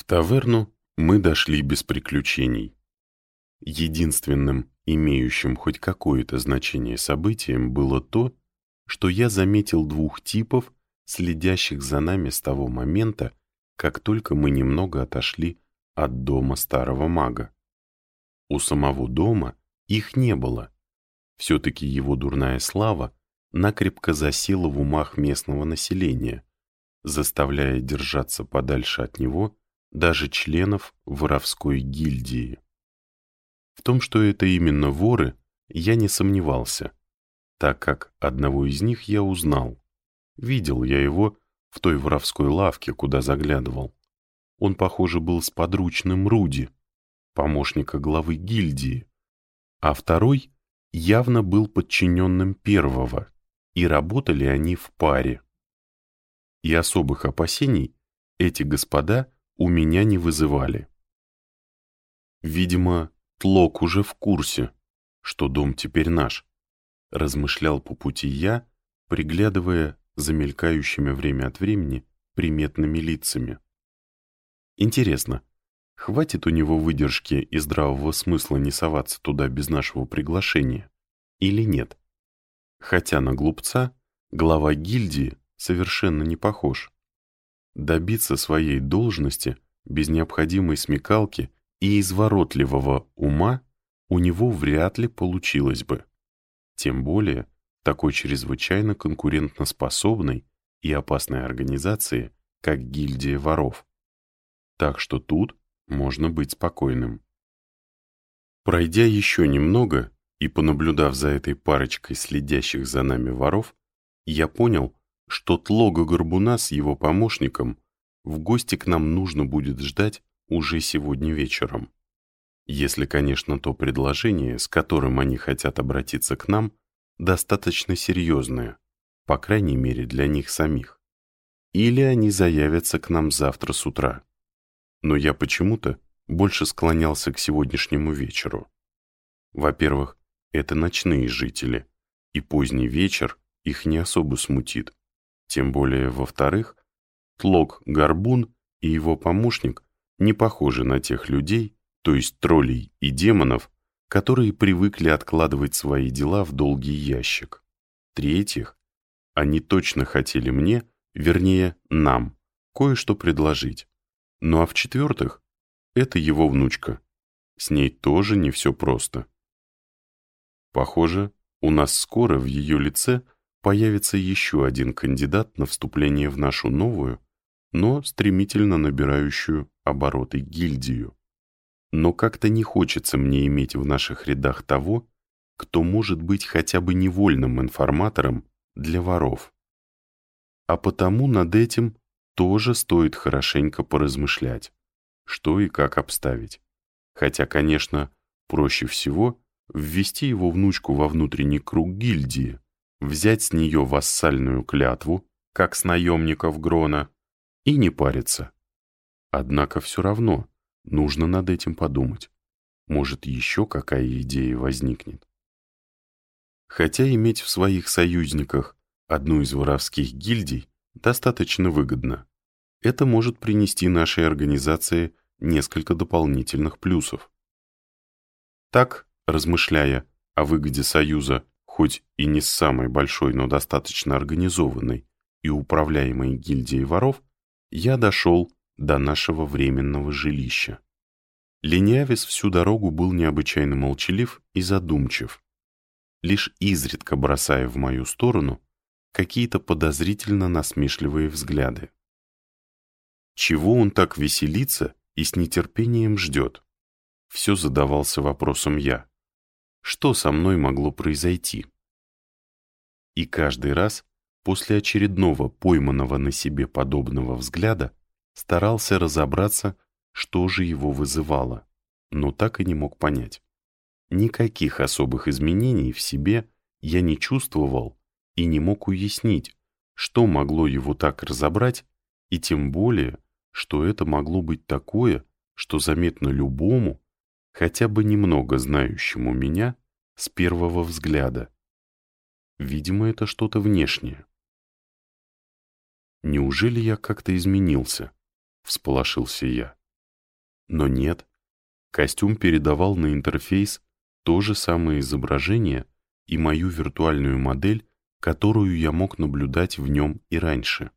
В таверну мы дошли без приключений. Единственным, имеющим хоть какое-то значение событием, было то, что я заметил двух типов, следящих за нами с того момента, как только мы немного отошли от дома старого мага. У самого дома их не было. Все-таки его дурная слава накрепко засела в умах местного населения, заставляя держаться подальше от него даже членов воровской гильдии. В том, что это именно воры, я не сомневался, так как одного из них я узнал. Видел я его в той воровской лавке, куда заглядывал. Он, похоже, был с подручным Руди, помощника главы гильдии, а второй явно был подчиненным первого, и работали они в паре. И особых опасений эти господа у меня не вызывали. Видимо, Тлок уже в курсе, что дом теперь наш, размышлял по пути я, приглядывая за мелькающими время от времени приметными лицами. Интересно, хватит у него выдержки и здравого смысла не соваться туда без нашего приглашения или нет? Хотя на глупца глава гильдии совершенно не похож. Добиться своей должности без необходимой смекалки и изворотливого ума у него вряд ли получилось бы. Тем более такой чрезвычайно конкурентноспособной и опасной организации, как гильдия воров. Так что тут можно быть спокойным. Пройдя еще немного и понаблюдав за этой парочкой следящих за нами воров, я понял, что Тлога Горбуна с его помощником в гости к нам нужно будет ждать уже сегодня вечером. Если, конечно, то предложение, с которым они хотят обратиться к нам, достаточно серьезное, по крайней мере для них самих. Или они заявятся к нам завтра с утра. Но я почему-то больше склонялся к сегодняшнему вечеру. Во-первых, это ночные жители, и поздний вечер их не особо смутит. Тем более, во-вторых, Тлок Горбун и его помощник не похожи на тех людей, то есть троллей и демонов, которые привыкли откладывать свои дела в долгий ящик. В-третьих, они точно хотели мне, вернее, нам, кое-что предложить. Ну а в-четвертых, это его внучка. С ней тоже не все просто. Похоже, у нас скоро в ее лице – появится еще один кандидат на вступление в нашу новую, но стремительно набирающую обороты гильдию. Но как-то не хочется мне иметь в наших рядах того, кто может быть хотя бы невольным информатором для воров. А потому над этим тоже стоит хорошенько поразмышлять, что и как обставить. Хотя, конечно, проще всего ввести его внучку во внутренний круг гильдии, взять с нее вассальную клятву, как с наемников Грона, и не париться. Однако все равно нужно над этим подумать. Может, еще какая идея возникнет. Хотя иметь в своих союзниках одну из воровских гильдий достаточно выгодно. Это может принести нашей организации несколько дополнительных плюсов. Так, размышляя о выгоде союза хоть и не самой большой, но достаточно организованной и управляемой гильдией воров, я дошел до нашего временного жилища. Ленявис всю дорогу был необычайно молчалив и задумчив, лишь изредка бросая в мою сторону какие-то подозрительно насмешливые взгляды. Чего он так веселится и с нетерпением ждет? Все задавался вопросом я. Что со мной могло произойти? И каждый раз, после очередного пойманного на себе подобного взгляда, старался разобраться, что же его вызывало, но так и не мог понять. Никаких особых изменений в себе я не чувствовал и не мог уяснить, что могло его так разобрать, и тем более, что это могло быть такое, что заметно любому, хотя бы немного знающему меня с первого взгляда. Видимо, это что-то внешнее. «Неужели я как-то изменился?» — всполошился я. Но нет. Костюм передавал на интерфейс то же самое изображение и мою виртуальную модель, которую я мог наблюдать в нем и раньше.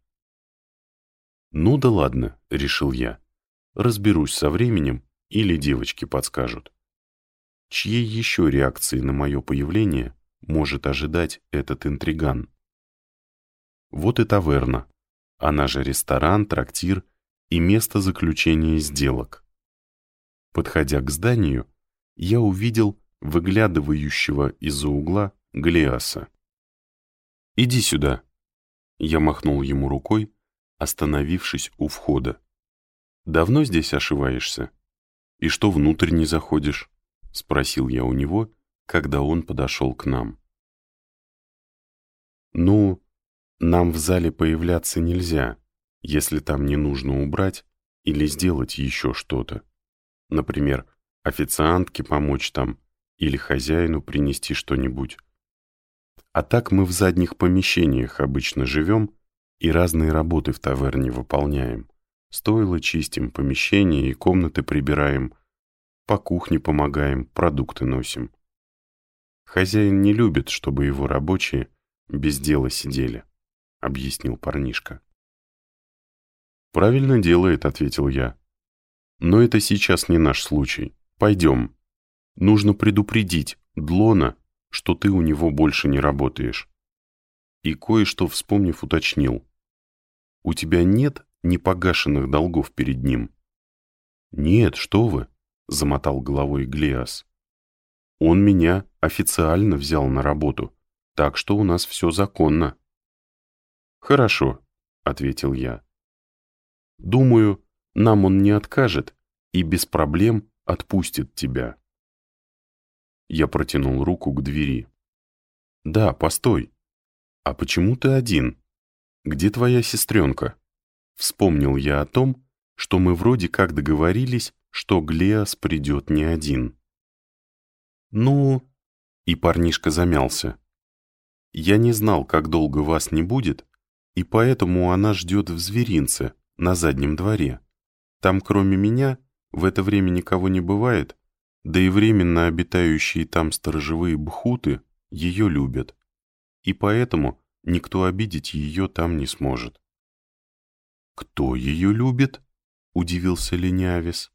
«Ну да ладно», — решил я. «Разберусь со временем или девочки подскажут». Чьей еще реакции на мое появление может ожидать этот интриган? Вот и таверна, она же ресторан, трактир и место заключения сделок. Подходя к зданию, я увидел выглядывающего из-за угла Глиаса. «Иди сюда!» Я махнул ему рукой, остановившись у входа. «Давно здесь ошиваешься? И что внутрь не заходишь?» — спросил я у него, когда он подошел к нам. «Ну, нам в зале появляться нельзя, если там не нужно убрать или сделать еще что-то. Например, официантке помочь там или хозяину принести что-нибудь. А так мы в задних помещениях обычно живем и разные работы в таверне выполняем. Стоило чистим помещения и комнаты прибираем, по кухне помогаем, продукты носим. Хозяин не любит, чтобы его рабочие без дела сидели, объяснил парнишка. «Правильно делает», — ответил я. «Но это сейчас не наш случай. Пойдем. Нужно предупредить Длона, что ты у него больше не работаешь». И кое-что вспомнив, уточнил. «У тебя нет непогашенных долгов перед ним?» «Нет, что вы», — замотал головой Глиас. «Он меня официально взял на работу, так что у нас все законно». «Хорошо», — ответил я. «Думаю, нам он не откажет и без проблем отпустит тебя». Я протянул руку к двери. «Да, постой. А почему ты один? Где твоя сестренка?» Вспомнил я о том, что мы вроде как договорились, что Глеас придет не один. «Ну...» И парнишка замялся. «Я не знал, как долго вас не будет, и поэтому она ждет в зверинце, на заднем дворе. Там, кроме меня, в это время никого не бывает, да и временно обитающие там сторожевые бхуты ее любят, и поэтому никто обидеть ее там не сможет. «Кто ее любит?» — удивился Ленявис.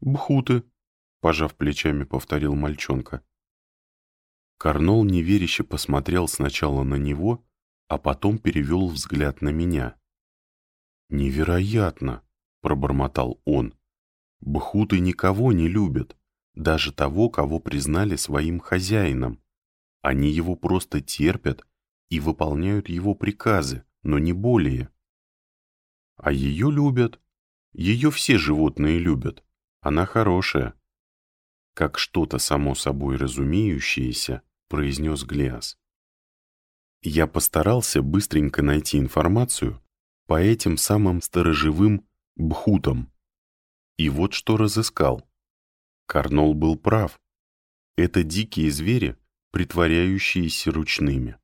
«Бхуты», — пожав плечами, повторил мальчонка. Карнол неверяще посмотрел сначала на него, а потом перевел взгляд на меня. «Невероятно!» — пробормотал он. «Бхуты никого не любят, даже того, кого признали своим хозяином. Они его просто терпят и выполняют его приказы, но не более. А ее любят. Ее все животные любят. Она хорошая». Как что-то само собой разумеющееся, произнес Глиас. Я постарался быстренько найти информацию по этим самым сторожевым бхутам. И вот что разыскал. Карнол был прав. Это дикие звери, притворяющиеся ручными.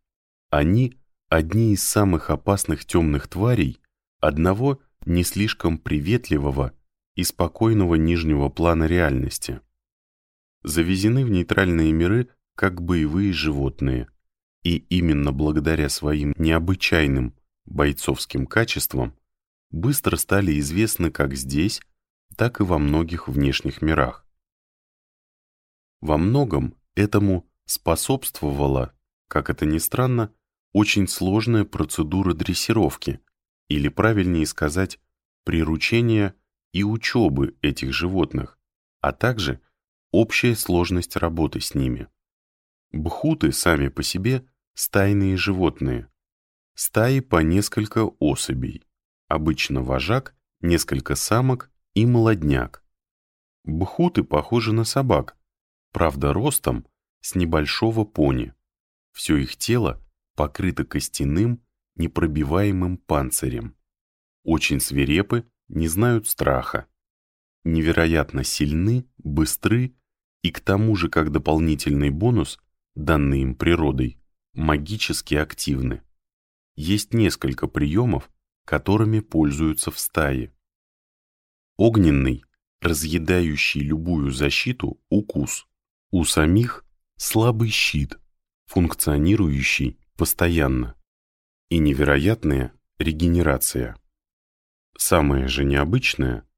Они — одни из самых опасных темных тварей одного не слишком приветливого и спокойного нижнего плана реальности. Завезены в нейтральные миры как боевые животные, и именно благодаря своим необычайным бойцовским качествам быстро стали известны как здесь, так и во многих внешних мирах. Во многом этому способствовала, как это ни странно, очень сложная процедура дрессировки, или правильнее сказать, приручения и учебы этих животных, а также общая сложность работы с ними. Бхуты сами по себе стайные животные, Стаи по несколько особей. Обычно вожак, несколько самок и молодняк. Бхуты похожи на собак, правда ростом с небольшого пони. Все их тело покрыто костяным, непробиваемым панцирем. Очень свирепы, не знают страха. Невероятно сильны, быстры и к тому же, как дополнительный бонус, данный им природой, магически активны есть несколько приемов, которыми пользуются в стае. Огненный разъедающий любую защиту укус. У самих слабый щит, функционирующий постоянно. И невероятная регенерация. Самое же необычное,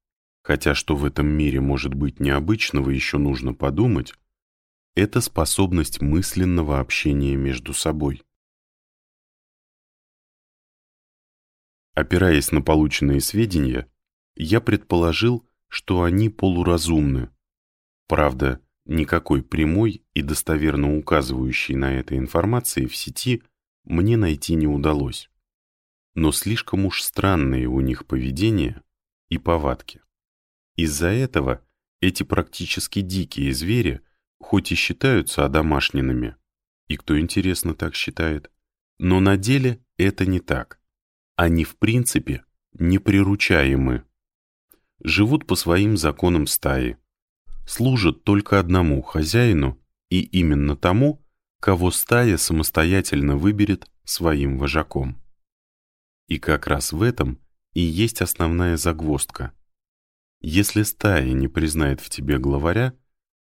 хотя что в этом мире может быть необычного, еще нужно подумать, это способность мысленного общения между собой. Опираясь на полученные сведения, я предположил, что они полуразумны. Правда, никакой прямой и достоверно указывающей на это информации в сети мне найти не удалось. Но слишком уж странные у них поведение и повадки. Из-за этого эти практически дикие звери, хоть и считаются одомашненными, и кто, интересно, так считает, но на деле это не так. Они, в принципе, неприручаемы. Живут по своим законам стаи, служат только одному хозяину и именно тому, кого стая самостоятельно выберет своим вожаком. И как раз в этом и есть основная загвоздка. Если стая не признает в тебе главаря,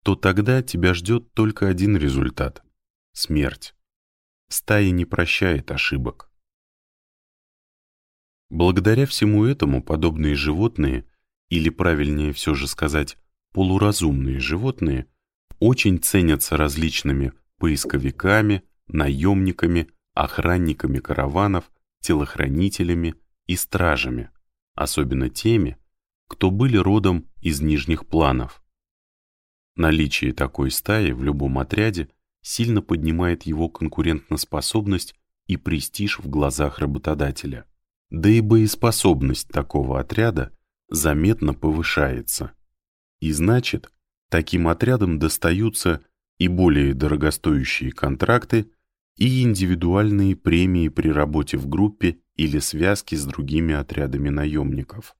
то тогда тебя ждет только один результат — смерть. Стая не прощает ошибок. Благодаря всему этому подобные животные, или правильнее все же сказать, полуразумные животные, очень ценятся различными поисковиками, наемниками, охранниками караванов, телохранителями и стражами, особенно теми, кто были родом из нижних планов. Наличие такой стаи в любом отряде сильно поднимает его конкурентоспособность и престиж в глазах работодателя. Да и боеспособность такого отряда заметно повышается. И значит, таким отрядам достаются и более дорогостоящие контракты, и индивидуальные премии при работе в группе или связке с другими отрядами наемников.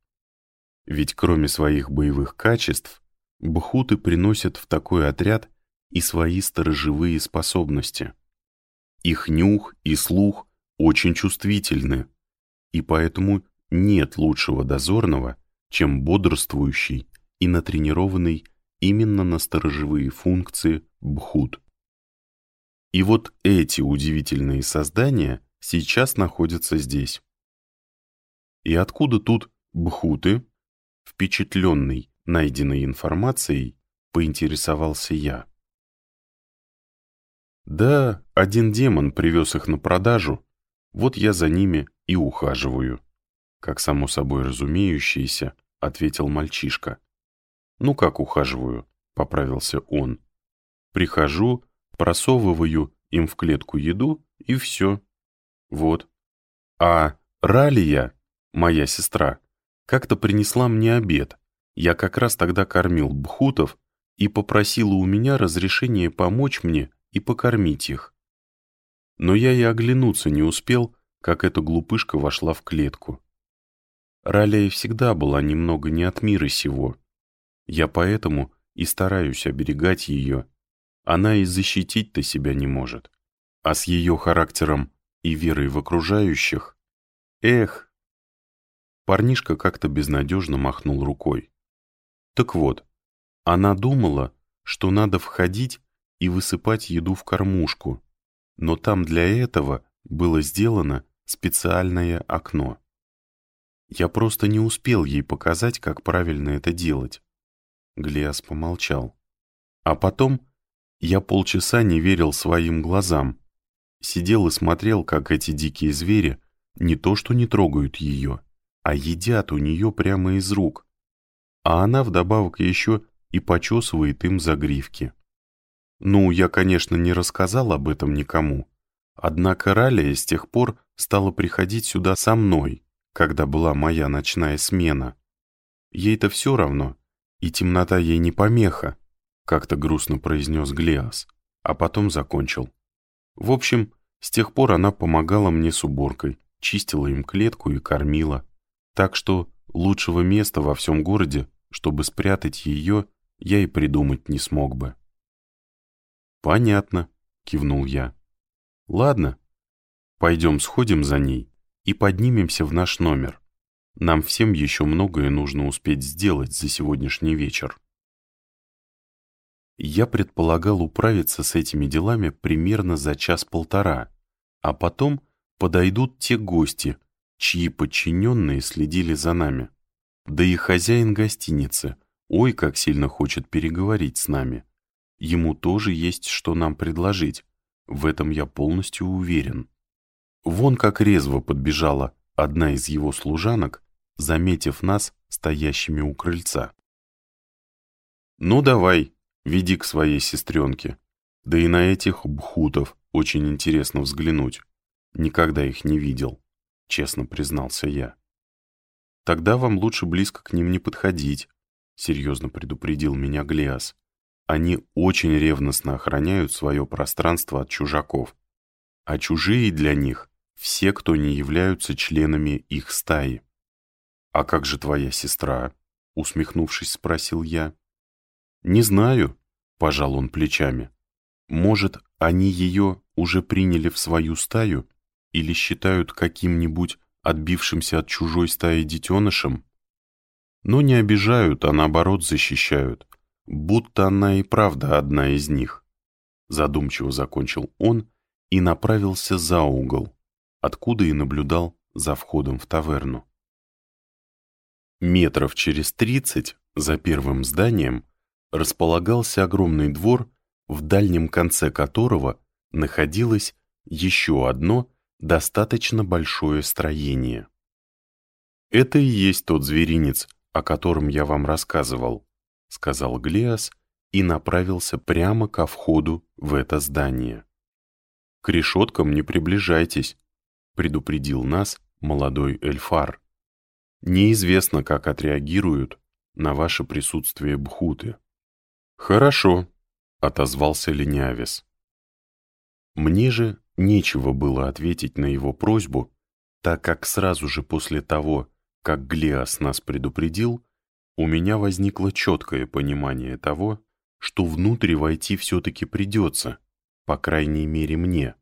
Ведь кроме своих боевых качеств, бхуты приносят в такой отряд и свои сторожевые способности. Их нюх и слух очень чувствительны, и поэтому нет лучшего дозорного, чем бодрствующий и натренированный именно на сторожевые функции бхут. И вот эти удивительные создания сейчас находятся здесь. И откуда тут бхуты? Впечатленный найденной информацией, поинтересовался я. Да, один демон привез их на продажу, вот я за ними и ухаживаю. Как само собой разумеющееся, ответил мальчишка. Ну как ухаживаю, поправился он. Прихожу, просовываю им в клетку еду и все. Вот. А Ралия, моя сестра, как-то принесла мне обед. Я как раз тогда кормил бхутов и попросила у меня разрешения помочь мне и покормить их. Но я и оглянуться не успел, как эта глупышка вошла в клетку. Ралия всегда была немного не от мира сего. Я поэтому и стараюсь оберегать ее. Она и защитить-то себя не может. А с ее характером и верой в окружающих... Эх! Парнишка как-то безнадежно махнул рукой. Так вот, она думала, что надо входить и высыпать еду в кормушку, но там для этого было сделано специальное окно. Я просто не успел ей показать, как правильно это делать. Глиас помолчал. А потом я полчаса не верил своим глазам. Сидел и смотрел, как эти дикие звери не то что не трогают ее, а едят у нее прямо из рук. А она вдобавок еще и почесывает им загривки. Ну, я, конечно, не рассказал об этом никому. Однако Ралия с тех пор стала приходить сюда со мной, когда была моя ночная смена. Ей-то все равно, и темнота ей не помеха, как-то грустно произнес Глеас, а потом закончил. В общем, с тех пор она помогала мне с уборкой, чистила им клетку и кормила. Так что лучшего места во всем городе, чтобы спрятать ее, я и придумать не смог бы. «Понятно», — кивнул я. «Ладно, пойдем сходим за ней и поднимемся в наш номер. Нам всем еще многое нужно успеть сделать за сегодняшний вечер. Я предполагал управиться с этими делами примерно за час-полтора, а потом подойдут те гости, чьи подчиненные следили за нами. Да и хозяин гостиницы, ой, как сильно хочет переговорить с нами. Ему тоже есть что нам предложить, в этом я полностью уверен. Вон как резво подбежала одна из его служанок, заметив нас стоящими у крыльца. «Ну давай, веди к своей сестренке. Да и на этих бхутов очень интересно взглянуть. Никогда их не видел», — честно признался я. «Тогда вам лучше близко к ним не подходить», — серьезно предупредил меня Глиас. «Они очень ревностно охраняют свое пространство от чужаков, а чужие для них — все, кто не являются членами их стаи». «А как же твоя сестра?» — усмехнувшись, спросил я. «Не знаю», — пожал он плечами. «Может, они ее уже приняли в свою стаю или считают каким-нибудь отбившимся от чужой стаи детенышем? Но не обижают, а наоборот защищают, будто она и правда одна из них». Задумчиво закончил он и направился за угол, откуда и наблюдал за входом в таверну. Метров через тридцать за первым зданием располагался огромный двор, в дальнем конце которого находилось еще одно достаточно большое строение. «Это и есть тот зверинец, о котором я вам рассказывал», сказал Глеас и направился прямо ко входу в это здание. «К решеткам не приближайтесь», предупредил нас молодой эльфар. Неизвестно, как отреагируют на ваше присутствие бхуты. «Хорошо», — отозвался Ленявис. Мне же нечего было ответить на его просьбу, так как сразу же после того, как Глиас нас предупредил, у меня возникло четкое понимание того, что внутрь войти все-таки придется, по крайней мере мне.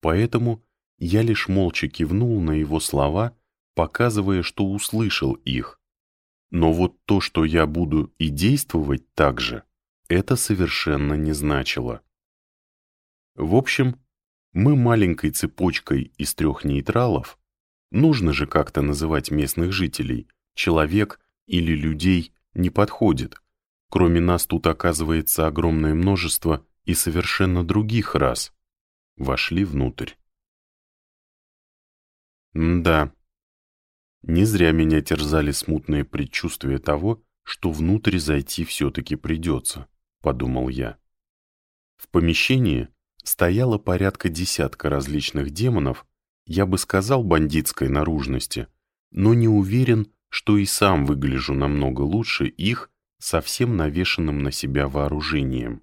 Поэтому я лишь молча кивнул на его слова показывая, что услышал их. Но вот то, что я буду и действовать так же, это совершенно не значило. В общем, мы маленькой цепочкой из трех нейтралов, нужно же как-то называть местных жителей, человек или людей не подходит. Кроме нас тут оказывается огромное множество и совершенно других рас. Вошли внутрь. М да, не зря меня терзали смутные предчувствия того, что внутрь зайти все-таки придется, подумал я. В помещении стояло порядка десятка различных демонов, я бы сказал бандитской наружности, но не уверен, что и сам выгляжу намного лучше их совсем навешенным на себя вооружением.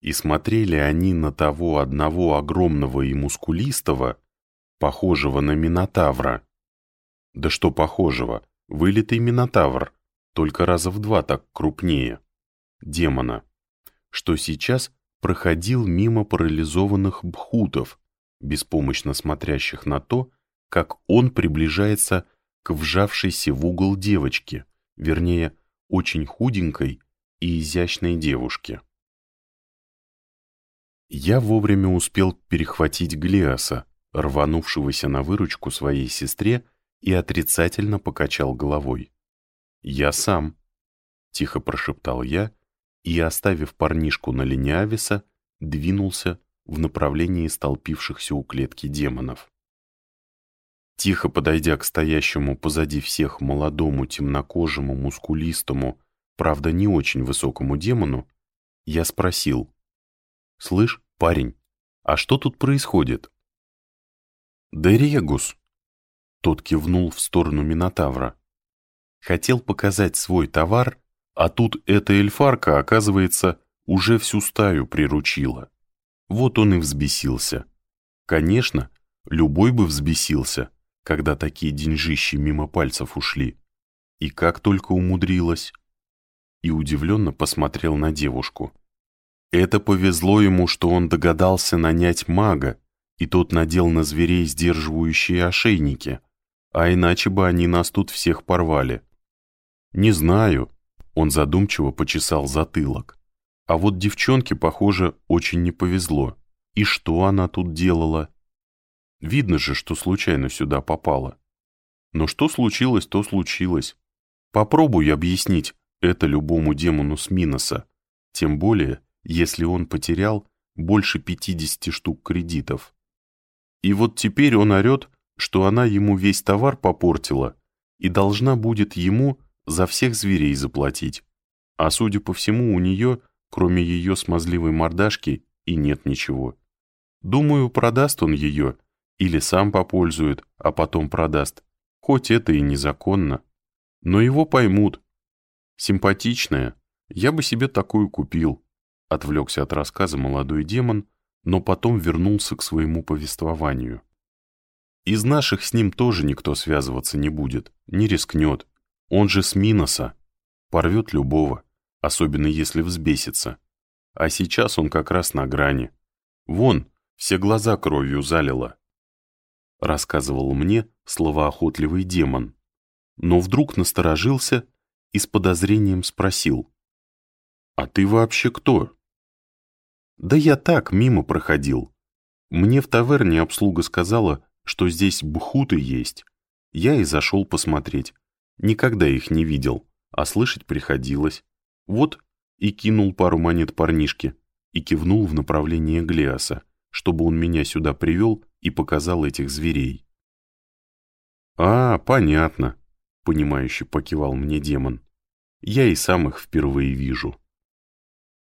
И смотрели они на того одного огромного и мускулистого, похожего на Минотавра, да что похожего, вылитый Минотавр, только раза в два так крупнее. Демона. Что сейчас проходил мимо парализованных бхутов, беспомощно смотрящих на то, как он приближается к вжавшейся в угол девочке, вернее, очень худенькой и изящной девушке. Я вовремя успел перехватить Глеаса, рванувшегося на выручку своей сестре и отрицательно покачал головой. «Я сам», — тихо прошептал я и, оставив парнишку на линиависа, двинулся в направлении столпившихся у клетки демонов. Тихо подойдя к стоящему позади всех молодому, темнокожему, мускулистому, правда не очень высокому демону, я спросил, «Слышь, парень, а что тут происходит?» «Да регус», тот кивнул в сторону Минотавра. Хотел показать свой товар, а тут эта эльфарка, оказывается, уже всю стаю приручила. Вот он и взбесился. Конечно, любой бы взбесился, когда такие деньжищи мимо пальцев ушли. И как только умудрилась. И удивленно посмотрел на девушку. Это повезло ему, что он догадался нанять мага, и тот надел на зверей сдерживающие ошейники, а иначе бы они нас тут всех порвали. Не знаю, он задумчиво почесал затылок. А вот девчонке, похоже, очень не повезло. И что она тут делала? Видно же, что случайно сюда попала. Но что случилось, то случилось. Попробуй объяснить это любому демону с Миноса. Тем более, если он потерял больше 50 штук кредитов. И вот теперь он орет, что она ему весь товар попортила и должна будет ему за всех зверей заплатить. А судя по всему, у нее, кроме ее смазливой мордашки, и нет ничего. Думаю, продаст он ее или сам попользует, а потом продаст. Хоть это и незаконно. Но его поймут. Симпатичная. Я бы себе такую купил. Отвлекся от рассказа молодой демон, но потом вернулся к своему повествованию. Из наших с ним тоже никто связываться не будет, не рискнет. Он же с Миноса. Порвет любого, особенно если взбесится. А сейчас он как раз на грани. Вон, все глаза кровью залило. Рассказывал мне словоохотливый демон. Но вдруг насторожился и с подозрением спросил. «А ты вообще кто?» «Да я так, мимо проходил. Мне в таверне обслуга сказала, что здесь бхуты есть. Я и зашел посмотреть. Никогда их не видел, а слышать приходилось. Вот и кинул пару монет парнишке и кивнул в направлении Глеаса, чтобы он меня сюда привел и показал этих зверей. «А, понятно», — понимающе покивал мне демон. «Я и сам их впервые вижу».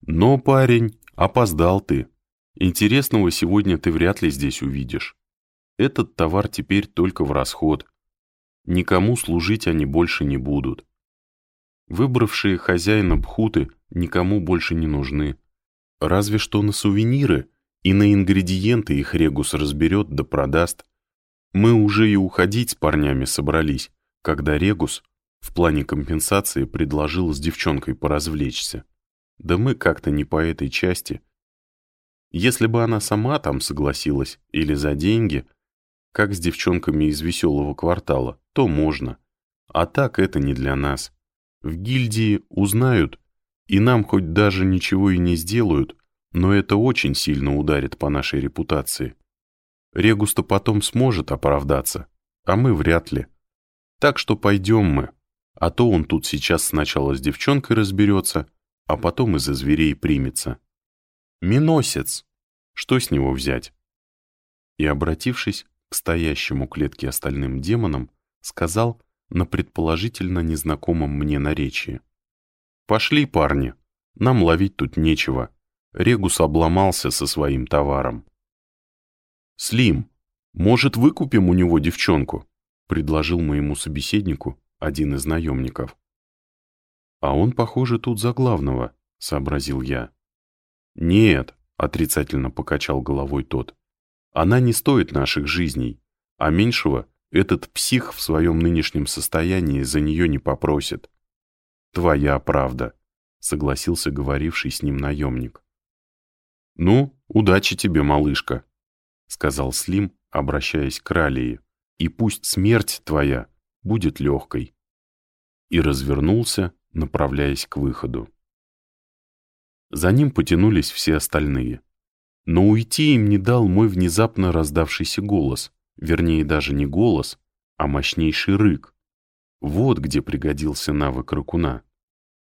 «Но, парень, опоздал ты. Интересного сегодня ты вряд ли здесь увидишь. Этот товар теперь только в расход, Никому служить они больше не будут. Выбравшие хозяина бхуты никому больше не нужны. Разве что на сувениры и на ингредиенты их Регус разберет да продаст. Мы уже и уходить с парнями собрались, когда Регус в плане компенсации предложил с девчонкой поразвлечься. Да мы как-то не по этой части. Если бы она сама там согласилась или за деньги – как с девчонками из веселого квартала, то можно. А так это не для нас. В гильдии узнают, и нам хоть даже ничего и не сделают, но это очень сильно ударит по нашей репутации. Регуста потом сможет оправдаться, а мы вряд ли. Так что пойдем мы, а то он тут сейчас сначала с девчонкой разберется, а потом из-за зверей примется. Миносец! Что с него взять? И, обратившись к стоящему клетке остальным демонам, сказал на предположительно незнакомом мне наречии. «Пошли, парни, нам ловить тут нечего. Регус обломался со своим товаром». «Слим, может, выкупим у него девчонку?» предложил моему собеседнику один из наемников. «А он, похоже, тут за главного», — сообразил я. «Нет», — отрицательно покачал головой тот. Она не стоит наших жизней, а меньшего этот псих в своем нынешнем состоянии за нее не попросит. Твоя правда, согласился говоривший с ним наемник. Ну, удачи тебе, малышка, сказал Слим, обращаясь к Ралии, и пусть смерть твоя будет легкой. И развернулся, направляясь к выходу. За ним потянулись все остальные. Но уйти им не дал мой внезапно раздавшийся голос, вернее даже не голос, а мощнейший рык. Вот где пригодился навык рыкуна.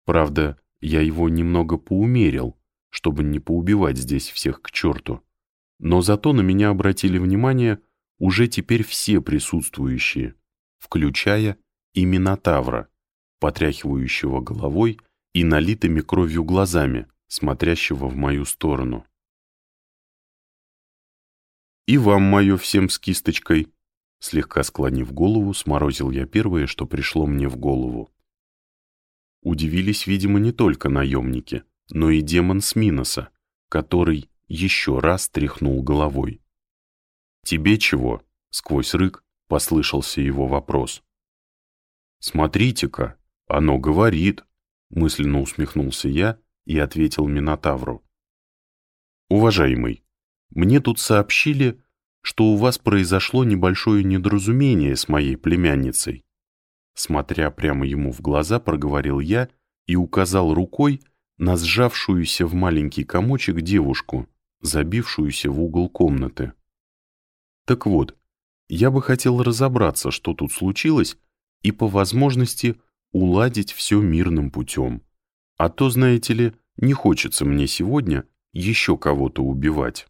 Правда, я его немного поумерил, чтобы не поубивать здесь всех к черту. Но зато на меня обратили внимание уже теперь все присутствующие, включая и Минотавра, потряхивающего головой и налитыми кровью глазами, смотрящего в мою сторону. «И вам мое всем с кисточкой!» Слегка склонив голову, сморозил я первое, что пришло мне в голову. Удивились, видимо, не только наемники, но и демон с Миноса, который еще раз тряхнул головой. «Тебе чего?» — сквозь рык послышался его вопрос. «Смотрите-ка, оно говорит!» — мысленно усмехнулся я и ответил Минотавру. «Уважаемый, мне тут сообщили, что у вас произошло небольшое недоразумение с моей племянницей. Смотря прямо ему в глаза, проговорил я и указал рукой на сжавшуюся в маленький комочек девушку, забившуюся в угол комнаты. Так вот, я бы хотел разобраться, что тут случилось, и по возможности уладить все мирным путем. А то, знаете ли, не хочется мне сегодня еще кого-то убивать.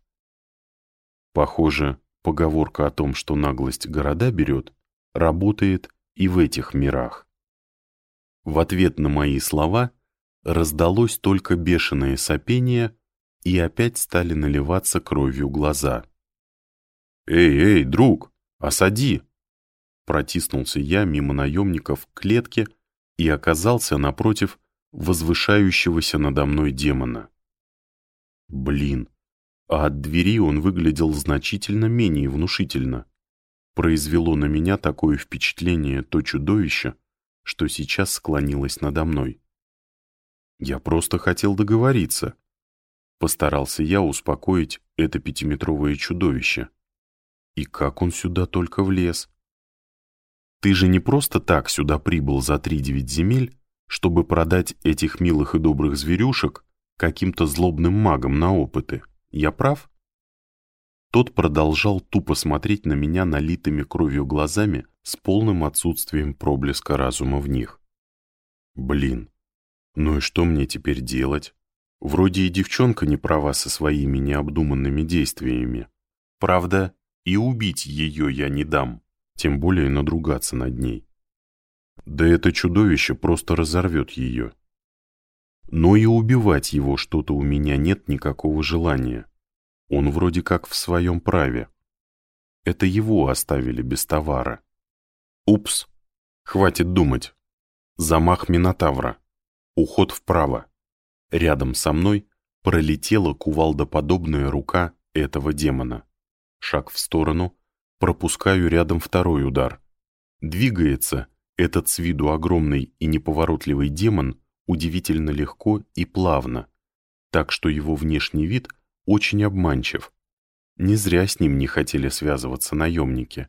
Похоже, поговорка о том, что наглость города берет, работает и в этих мирах. В ответ на мои слова раздалось только бешеное сопение, и опять стали наливаться кровью глаза. «Эй, эй, друг, осади!» Протиснулся я мимо наемников к клетке и оказался напротив возвышающегося надо мной демона. Блин, а от двери он выглядел значительно менее внушительно. Произвело на меня такое впечатление то чудовище, что сейчас склонилось надо мной. Я просто хотел договориться. Постарался я успокоить это пятиметровое чудовище. И как он сюда только влез? Ты же не просто так сюда прибыл за три девять земель, чтобы продать этих милых и добрых зверюшек каким-то злобным магам на опыты. Я прав? Тот продолжал тупо смотреть на меня налитыми кровью глазами с полным отсутствием проблеска разума в них. Блин, ну и что мне теперь делать? Вроде и девчонка не права со своими необдуманными действиями. Правда, и убить ее я не дам, тем более надругаться над ней. Да это чудовище просто разорвет ее. Но и убивать его что-то у меня нет никакого желания. Он вроде как в своем праве. Это его оставили без товара. Упс, хватит думать. Замах Минотавра. Уход вправо. Рядом со мной пролетела кувалдоподобная рука этого демона. Шаг в сторону, пропускаю рядом второй удар. Двигается этот с виду огромный и неповоротливый демон удивительно легко и плавно, так что его внешний вид очень обманчив. Не зря с ним не хотели связываться наемники.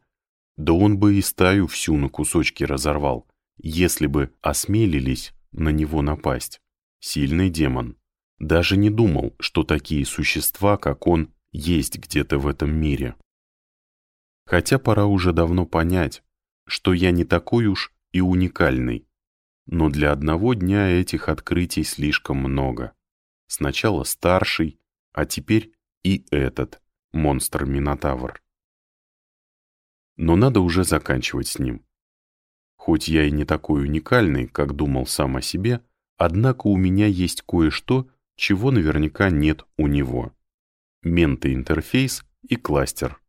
Да он бы и стаю всю на кусочки разорвал, если бы осмелились на него напасть. Сильный демон. Даже не думал, что такие существа, как он, есть где-то в этом мире. Хотя пора уже давно понять, что я не такой уж и уникальный. Но для одного дня этих открытий слишком много. Сначала старший, а теперь и этот монстр-минотавр. Но надо уже заканчивать с ним. Хоть я и не такой уникальный, как думал сам о себе, однако у меня есть кое-что, чего наверняка нет у него. Ментоинтерфейс и кластер.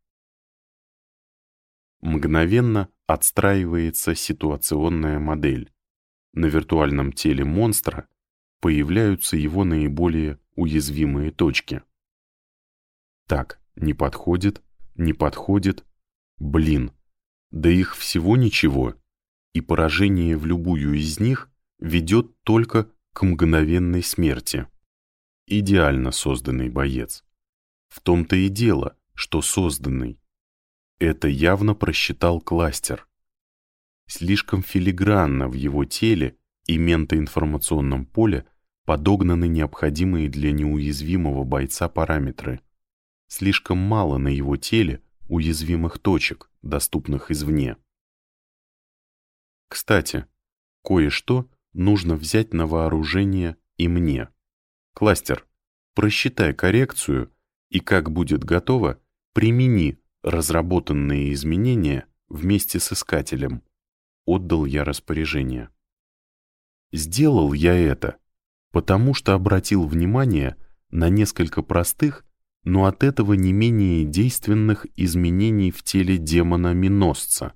Мгновенно отстраивается ситуационная модель. На виртуальном теле монстра появляются его наиболее уязвимые точки. Так, не подходит, не подходит. Блин, да их всего ничего, и поражение в любую из них ведет только к мгновенной смерти. Идеально созданный боец. В том-то и дело, что созданный. Это явно просчитал кластер. Слишком филигранно в его теле и ментоинформационном поле подогнаны необходимые для неуязвимого бойца параметры. Слишком мало на его теле уязвимых точек, доступных извне. Кстати, кое-что нужно взять на вооружение и мне. Кластер, просчитай коррекцию и, как будет готово, примени разработанные изменения вместе с искателем. Отдал я распоряжение. Сделал я это, потому что обратил внимание на несколько простых, но от этого не менее действенных изменений в теле демона-миносца,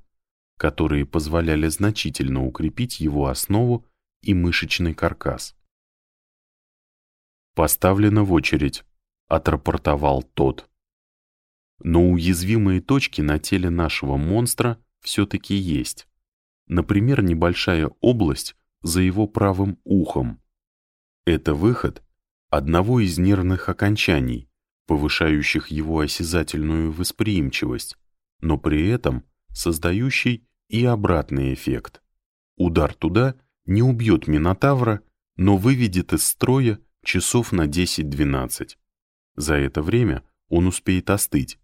которые позволяли значительно укрепить его основу и мышечный каркас. «Поставлено в очередь», — отрапортовал тот. Но уязвимые точки на теле нашего монстра все-таки есть. Например, небольшая область за его правым ухом. Это выход одного из нервных окончаний, повышающих его осязательную восприимчивость, но при этом создающий и обратный эффект. Удар туда не убьет Минотавра, но выведет из строя часов на 10-12. За это время он успеет остыть,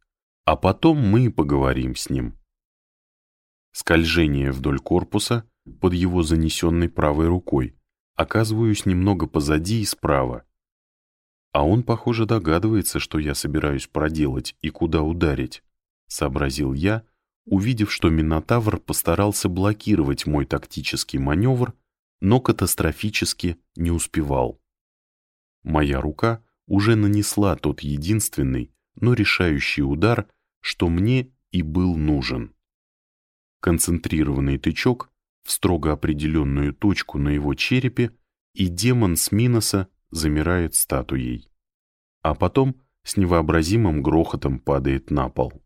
а потом мы поговорим с ним. Скольжение вдоль корпуса под его занесенной правой рукой. Оказываюсь немного позади и справа. А он, похоже, догадывается, что я собираюсь проделать и куда ударить, сообразил я, увидев, что Минотавр постарался блокировать мой тактический маневр, но катастрофически не успевал. Моя рука уже нанесла тот единственный, но решающий удар, что мне и был нужен. Концентрированный тычок в строго определенную точку на его черепе, и демон с Миноса замирает статуей. А потом с невообразимым грохотом падает на пол.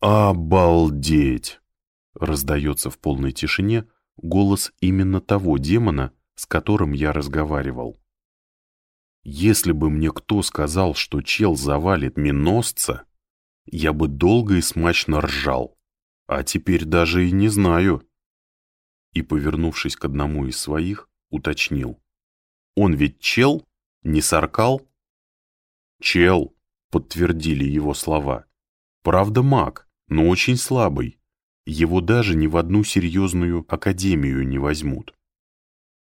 «Обалдеть!» — раздается в полной тишине голос именно того демона, с которым я разговаривал. Если бы мне кто сказал, что чел завалит миносца, я бы долго и смачно ржал, а теперь даже и не знаю. И, повернувшись к одному из своих, уточнил. Он ведь чел, не саркал? Чел, подтвердили его слова. Правда маг, но очень слабый. Его даже ни в одну серьезную академию не возьмут.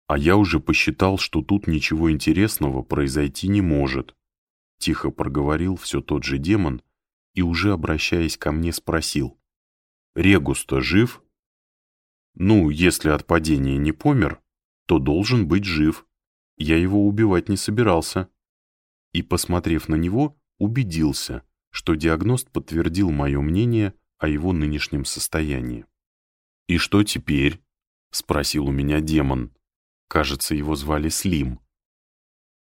А я уже посчитал, что тут ничего интересного произойти не может. Тихо проговорил все тот же демон и, уже обращаясь ко мне, спросил. «Регус-то жив?» «Ну, если от падения не помер, то должен быть жив. Я его убивать не собирался». И, посмотрев на него, убедился, что диагност подтвердил мое мнение о его нынешнем состоянии. «И что теперь?» — спросил у меня демон. Кажется, его звали Слим.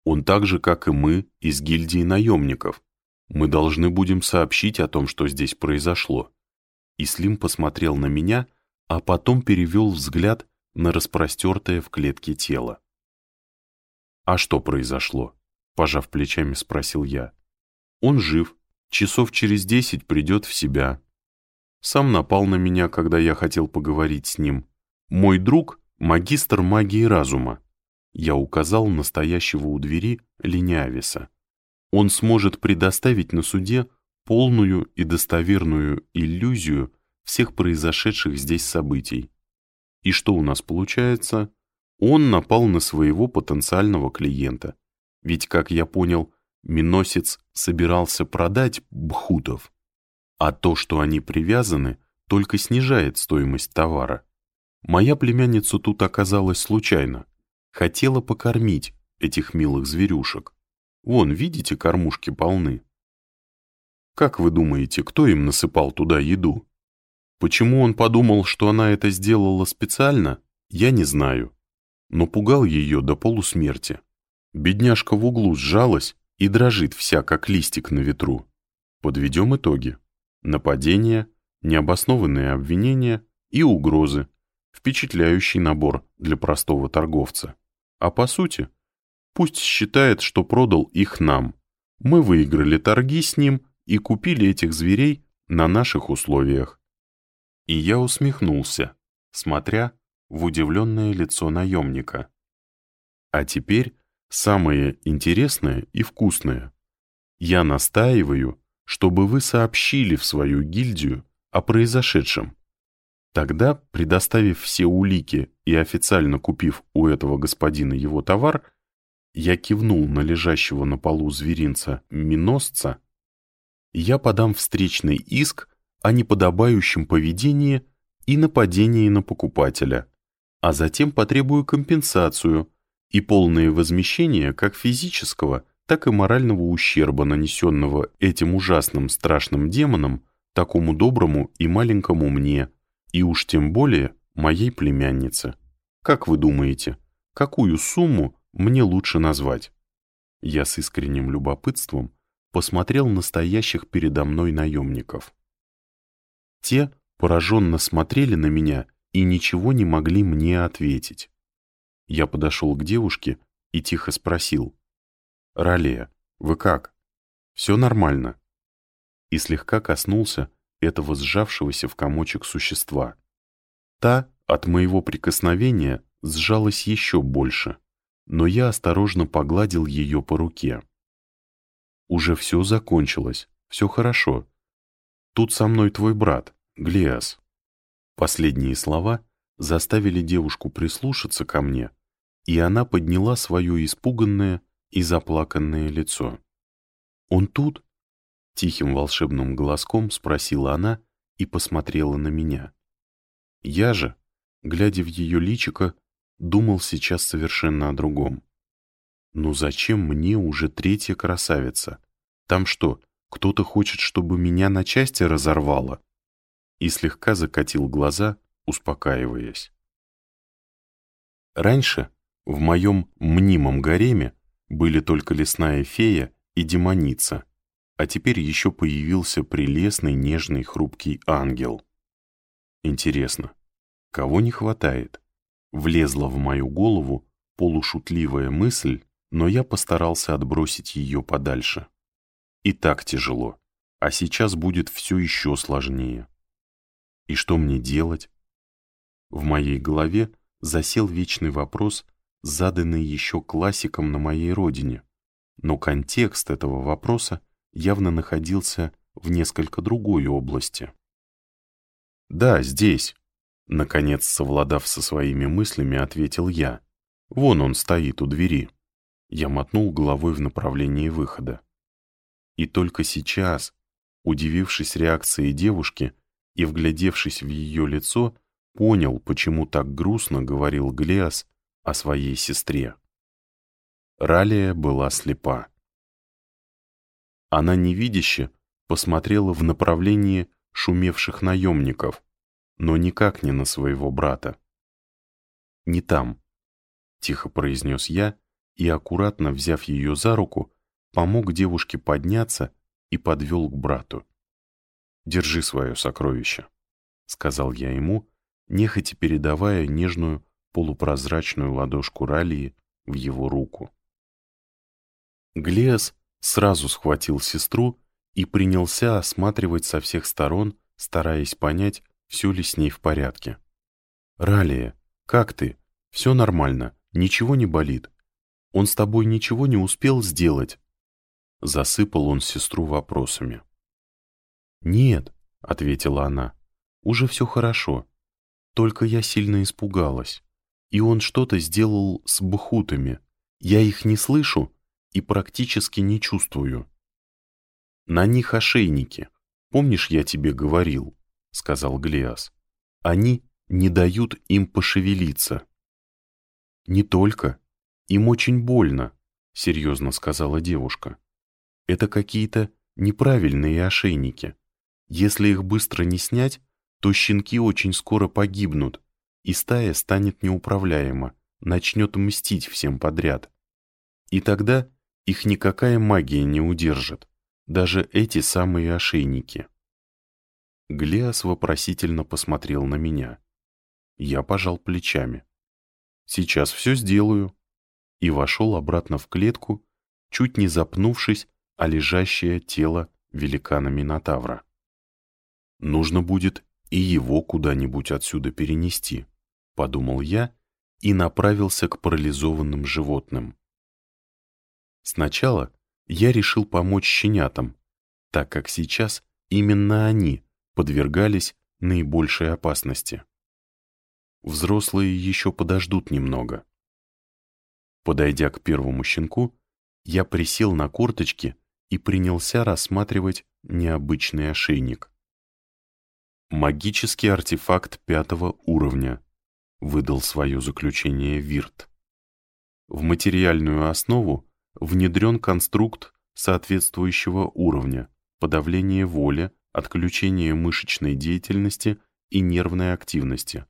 Он так же, как и мы, из гильдии наемников. Мы должны будем сообщить о том, что здесь произошло. И Слим посмотрел на меня, а потом перевел взгляд на распростертое в клетке тело. «А что произошло?» — пожав плечами, спросил я. «Он жив. Часов через десять придет в себя. Сам напал на меня, когда я хотел поговорить с ним. Мой друг Магистр магии разума. Я указал настоящего у двери Линявиса. Он сможет предоставить на суде полную и достоверную иллюзию всех произошедших здесь событий. И что у нас получается? Он напал на своего потенциального клиента. Ведь, как я понял, Миносец собирался продать бхутов. А то, что они привязаны, только снижает стоимость товара. Моя племянница тут оказалась случайно. Хотела покормить этих милых зверюшек. Вон, видите, кормушки полны. Как вы думаете, кто им насыпал туда еду? Почему он подумал, что она это сделала специально, я не знаю. Но пугал ее до полусмерти. Бедняжка в углу сжалась и дрожит вся, как листик на ветру. Подведем итоги. Нападение, необоснованные обвинения и угрозы, Впечатляющий набор для простого торговца. А по сути, пусть считает, что продал их нам. Мы выиграли торги с ним и купили этих зверей на наших условиях. И я усмехнулся, смотря в удивленное лицо наемника. А теперь самое интересное и вкусное. Я настаиваю, чтобы вы сообщили в свою гильдию о произошедшем. Тогда, предоставив все улики и официально купив у этого господина его товар, я кивнул на лежащего на полу зверинца миносца, я подам встречный иск о неподобающем поведении и нападении на покупателя, а затем потребую компенсацию и полное возмещение как физического, так и морального ущерба, нанесенного этим ужасным страшным демоном, такому доброму и маленькому мне, и уж тем более моей племяннице. Как вы думаете, какую сумму мне лучше назвать? Я с искренним любопытством посмотрел на стоящих передо мной наемников. Те пораженно смотрели на меня и ничего не могли мне ответить. Я подошел к девушке и тихо спросил. «Ралия, вы как?» Все нормально». И слегка коснулся этого сжавшегося в комочек существа. Та от моего прикосновения сжалась еще больше, но я осторожно погладил ее по руке. «Уже все закончилось, все хорошо. Тут со мной твой брат, Глиас». Последние слова заставили девушку прислушаться ко мне, и она подняла свое испуганное и заплаканное лицо. «Он тут?» — тихим волшебным голоском спросила она и посмотрела на меня. Я же, глядя в ее личико, думал сейчас совершенно о другом. «Ну зачем мне уже третья красавица? Там что, кто-то хочет, чтобы меня на части разорвало?» И слегка закатил глаза, успокаиваясь. Раньше в моем мнимом гареме были только лесная фея и демоница, а теперь еще появился прелестный, нежный, хрупкий ангел. Интересно, кого не хватает? Влезла в мою голову полушутливая мысль, но я постарался отбросить ее подальше. И так тяжело, а сейчас будет все еще сложнее. И что мне делать? В моей голове засел вечный вопрос, заданный еще классиком на моей родине, но контекст этого вопроса явно находился в несколько другой области. «Да, здесь», — наконец, совладав со своими мыслями, ответил я. «Вон он стоит у двери». Я мотнул головой в направлении выхода. И только сейчас, удивившись реакции девушки и вглядевшись в ее лицо, понял, почему так грустно говорил Глеас о своей сестре. Ралия была слепа. Она невидяще посмотрела в направлении шумевших наемников, но никак не на своего брата. «Не там», — тихо произнес я и, аккуратно взяв ее за руку, помог девушке подняться и подвел к брату. «Держи свое сокровище», — сказал я ему, нехотя передавая нежную полупрозрачную ладошку Ралии в его руку. Глеас сразу схватил сестру и принялся осматривать со всех сторон, стараясь понять, все ли с ней в порядке. «Ралия, как ты? Все нормально, ничего не болит. Он с тобой ничего не успел сделать?» Засыпал он сестру вопросами. «Нет», — ответила она, — «уже все хорошо. Только я сильно испугалась. И он что-то сделал с бхутами. Я их не слышу и практически не чувствую. На них ошейники. Помнишь, я тебе говорил, сказал Глиас. Они не дают им пошевелиться. Не только. Им очень больно, серьезно сказала девушка. Это какие-то неправильные ошейники. Если их быстро не снять, то щенки очень скоро погибнут, и стая станет неуправляема, начнет мстить всем подряд. И тогда их никакая магия не удержит, даже эти самые ошейники. Глеас вопросительно посмотрел на меня. Я пожал плечами. «Сейчас все сделаю». И вошел обратно в клетку, чуть не запнувшись о лежащее тело великана-минотавра. Нужно будет и его куда-нибудь отсюда перенести, подумал я и направился к парализованным животным. Сначала я решил помочь щенятам, так как сейчас именно они подвергались наибольшей опасности. Взрослые еще подождут немного. Подойдя к первому щенку, я присел на корточки и принялся рассматривать необычный ошейник. Магический артефакт пятого уровня, выдал свое заключение Вирт. В материальную основу внедрен конструкт соответствующего уровня, подавление воли, отключение мышечной деятельности и нервной активности.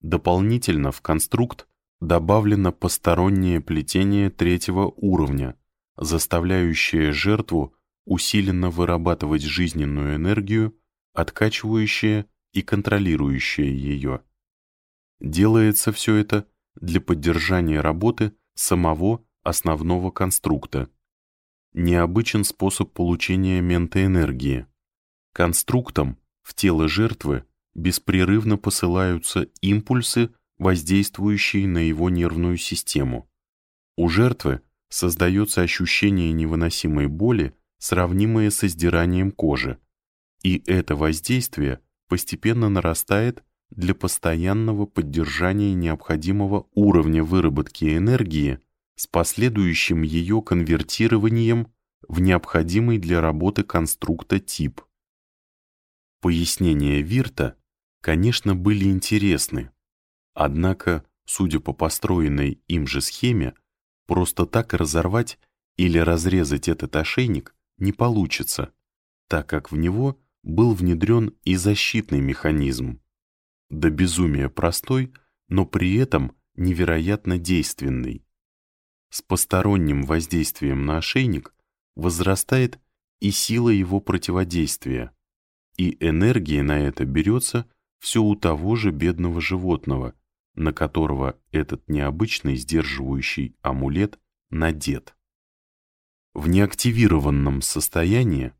Дополнительно в конструкт добавлено постороннее плетение третьего уровня, заставляющее жертву усиленно вырабатывать жизненную энергию откачивающее и контролирующее ее. Делается все это для поддержания работы самого основного конструкта. необычен способ получения ментоэнергии. Конструктом в тело жертвы беспрерывно посылаются импульсы, воздействующие на его нервную систему. У жертвы создается ощущение невыносимой боли, сравнимое с издиранием кожи, и это воздействие постепенно нарастает для постоянного поддержания необходимого уровня выработки энергии с последующим ее конвертированием в необходимый для работы конструкта тип. Пояснения Вирта, конечно, были интересны, однако, судя по построенной им же схеме, просто так разорвать или разрезать этот ошейник не получится, так как в него был внедрен и защитный механизм. До безумия простой, но при этом невероятно действенный. С посторонним воздействием на ошейник возрастает и сила его противодействия, и энергия на это берется все у того же бедного животного, на которого этот необычный сдерживающий амулет надет. В неактивированном состоянии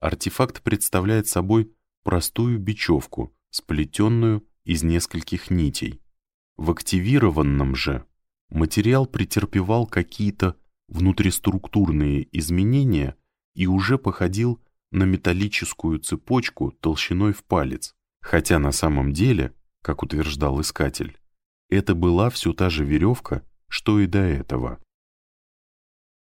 артефакт представляет собой простую бечевку, сплетенную из нескольких нитей. В активированном же материал претерпевал какие-то внутриструктурные изменения и уже походил на металлическую цепочку толщиной в палец, хотя на самом деле, как утверждал искатель, это была все та же веревка, что и до этого.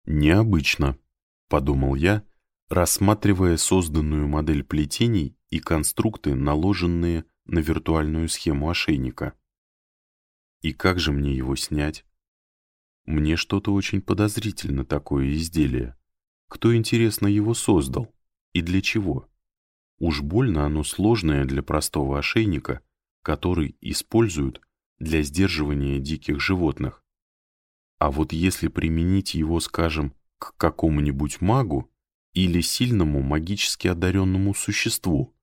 «Необычно», — подумал я, рассматривая созданную модель плетений и конструкты, наложенные на виртуальную схему ошейника. И как же мне его снять? Мне что-то очень подозрительно такое изделие. Кто, интересно, его создал? И для чего? Уж больно оно сложное для простого ошейника, который используют для сдерживания диких животных. А вот если применить его, скажем, к какому-нибудь магу или сильному магически одаренному существу,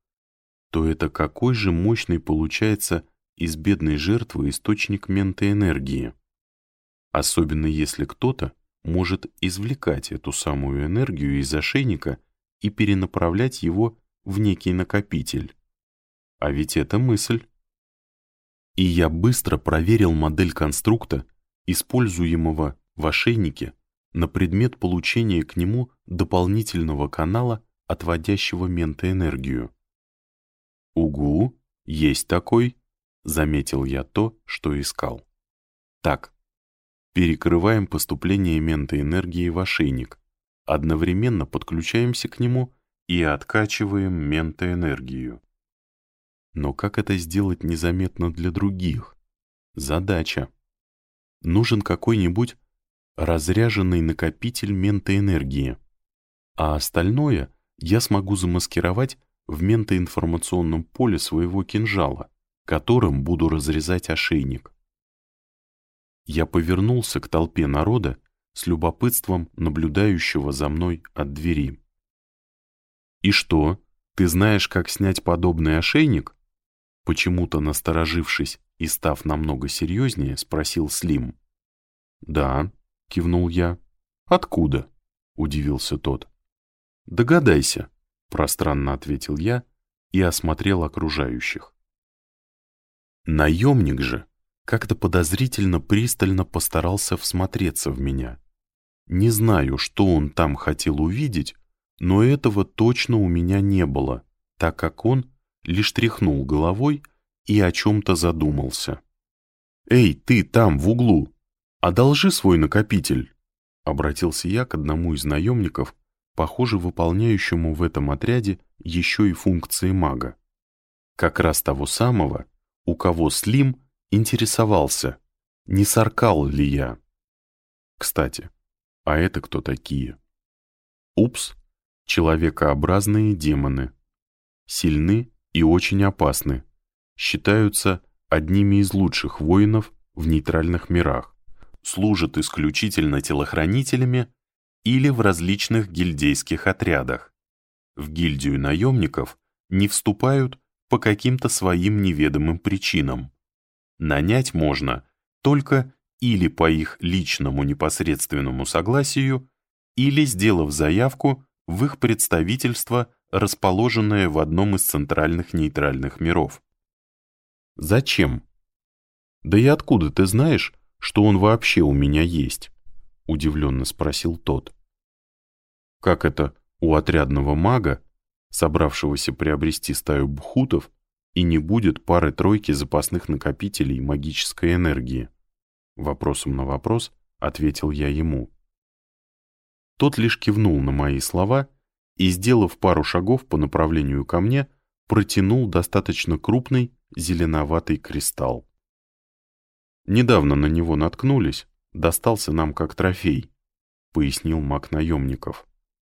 то это какой же мощный получается из бедной жертвы источник ментоэнергии. Особенно если кто-то может извлекать эту самую энергию из ошейника и перенаправлять его в некий накопитель. А ведь это мысль и я быстро проверил модель конструкта, используемого в ошейнике, на предмет получения к нему дополнительного канала, отводящего ментоэнергию. «Угу, есть такой», — заметил я то, что искал. Так, перекрываем поступление ментоэнергии в ошейник, одновременно подключаемся к нему и откачиваем ментоэнергию. Но как это сделать незаметно для других? Задача. Нужен какой-нибудь разряженный накопитель ментоэнергии. А остальное я смогу замаскировать в ментоинформационном поле своего кинжала, которым буду разрезать ошейник. Я повернулся к толпе народа с любопытством наблюдающего за мной от двери. «И что, ты знаешь, как снять подобный ошейник?» Почему-то насторожившись и став намного серьезнее, спросил Слим. «Да», — кивнул я. «Откуда?» — удивился тот. «Догадайся», — пространно ответил я и осмотрел окружающих. Наемник же как-то подозрительно пристально постарался всмотреться в меня. Не знаю, что он там хотел увидеть, но этого точно у меня не было, так как он лишь тряхнул головой и о чем-то задумался. «Эй, ты там, в углу! Одолжи свой накопитель!» Обратился я к одному из наемников, похоже, выполняющему в этом отряде еще и функции мага. Как раз того самого, у кого Слим интересовался, не саркал ли я. Кстати, а это кто такие? Упс, человекообразные демоны. Сильны и очень опасны. Считаются одними из лучших воинов в нейтральных мирах. Служат исключительно телохранителями или в различных гильдейских отрядах. В гильдию наемников не вступают по каким-то своим неведомым причинам. Нанять можно только или по их личному непосредственному согласию, или сделав заявку в их представительство, расположенное в одном из центральных нейтральных миров. Зачем? Да и откуда ты знаешь, что он вообще у меня есть? Удивленно спросил тот. Как это у отрядного мага, собравшегося приобрести стаю бхутов, и не будет пары-тройки запасных накопителей магической энергии? Вопросом на вопрос ответил я ему. Тот лишь кивнул на мои слова и, сделав пару шагов по направлению ко мне, протянул достаточно крупный зеленоватый кристалл. Недавно на него наткнулись, достался нам как трофей, пояснил маг наемников.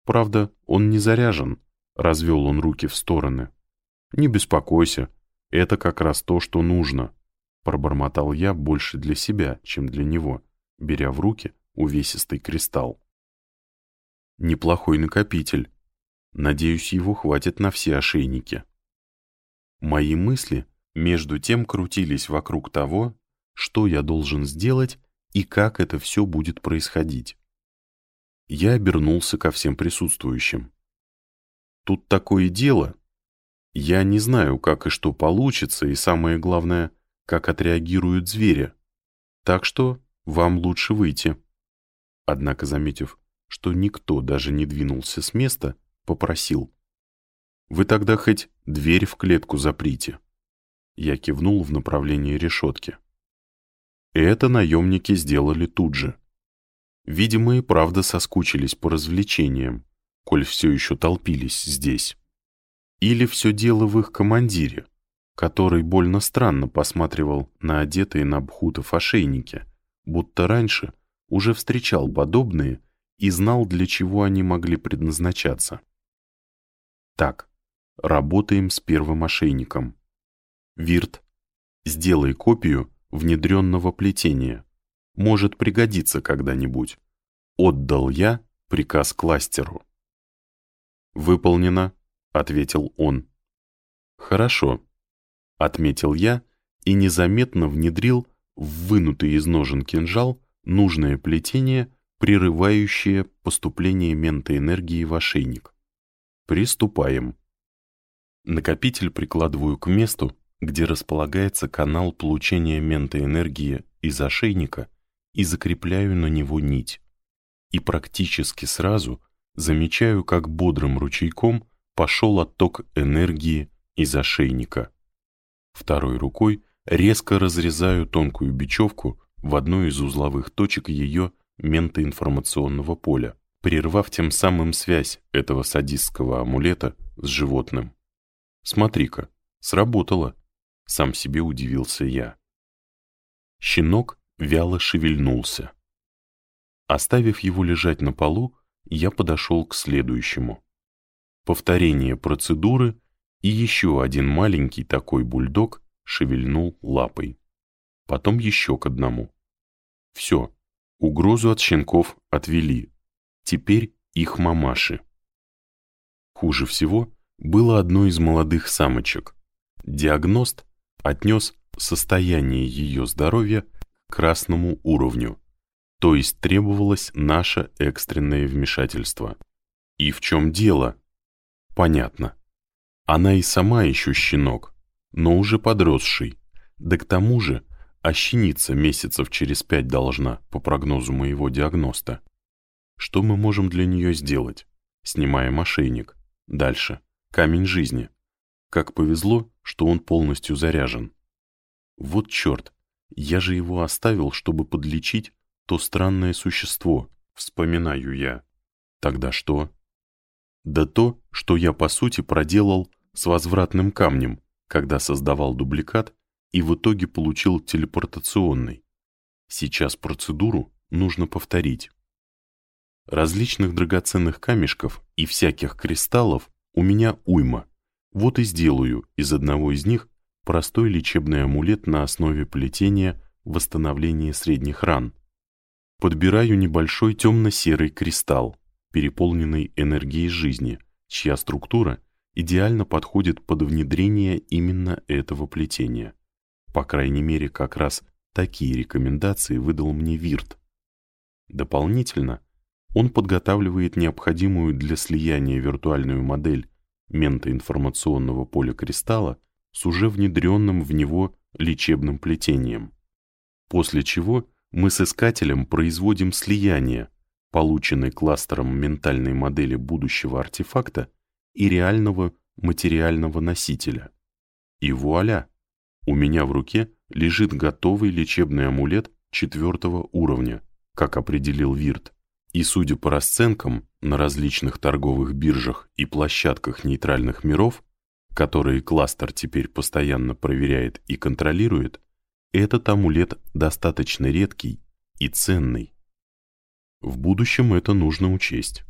Правда, он не заряжен, развел он руки в стороны. Не беспокойся, это как раз то, что нужно, пробормотал я больше для себя, чем для него, беря в руки увесистый кристалл. Неплохой накопитель. Надеюсь, его хватит на все ошейники. Мои мысли между тем крутились вокруг того, что я должен сделать и как это все будет происходить. Я обернулся ко всем присутствующим. Тут такое дело. Я не знаю, как и что получится, и самое главное, как отреагируют звери. Так что вам лучше выйти. Однако, заметив, что никто даже не двинулся с места, попросил. «Вы тогда хоть дверь в клетку заприте». Я кивнул в направлении решетки. Это наемники сделали тут же. Видимо, и правда соскучились по развлечениям, коль все еще толпились здесь. Или все дело в их командире, который больно странно посматривал на одетые на бхутов ошейники, будто раньше уже встречал подобные и знал, для чего они могли предназначаться. Так, работаем с первым ошейником. Вирт, сделай копию внедренного плетения. Может пригодиться когда-нибудь. Отдал я приказ кластеру. «Выполнено», — ответил он. «Хорошо», — отметил я и незаметно внедрил в вынутый из ножен кинжал нужное плетение прерывающее поступление ментоэнергии в ошейник. Приступаем. Накопитель прикладываю к месту, где располагается канал получения ментоэнергии из ошейника и закрепляю на него нить. И практически сразу замечаю, как бодрым ручейком пошел отток энергии из ошейника. Второй рукой резко разрезаю тонкую бечевку в одной из узловых точек ее ментоинформационного поля, прервав тем самым связь этого садистского амулета с животным. «Смотри-ка, сработало!» — сам себе удивился я. Щенок вяло шевельнулся. Оставив его лежать на полу, я подошел к следующему. Повторение процедуры, и еще один маленький такой бульдог шевельнул лапой. Потом еще к одному. Все, Угрозу от щенков отвели. Теперь их мамаши. Хуже всего было одно из молодых самочек. Диагност отнес состояние ее здоровья к красному уровню, то есть требовалось наше экстренное вмешательство. И в чем дело? Понятно. Она и сама еще щенок, но уже подросший, да к тому же ощениться месяцев через пять должна, по прогнозу моего диагноста. Что мы можем для нее сделать? Снимаем ошейник. Дальше. Камень жизни. Как повезло, что он полностью заряжен. Вот черт, я же его оставил, чтобы подлечить то странное существо, вспоминаю я. Тогда что? Да то, что я по сути проделал с возвратным камнем, когда создавал дубликат и в итоге получил телепортационный. Сейчас процедуру нужно повторить. Различных драгоценных камешков и всяких кристаллов у меня уйма. Вот и сделаю из одного из них простой лечебный амулет на основе плетения восстановления средних ран. Подбираю небольшой темно-серый кристалл, переполненный энергией жизни, чья структура идеально подходит под внедрение именно этого плетения. По крайней мере, как раз такие рекомендации выдал мне Вирт. Дополнительно он подготавливает необходимую для слияния виртуальную модель ментоинформационного поля кристалла с уже внедренным в него лечебным плетением. После чего мы с искателем производим слияние, полученной кластером ментальной модели будущего артефакта и реального материального носителя. И вуаля! У меня в руке лежит готовый лечебный амулет четвертого уровня, как определил Вирт. И судя по расценкам на различных торговых биржах и площадках нейтральных миров, которые кластер теперь постоянно проверяет и контролирует, этот амулет достаточно редкий и ценный. В будущем это нужно учесть.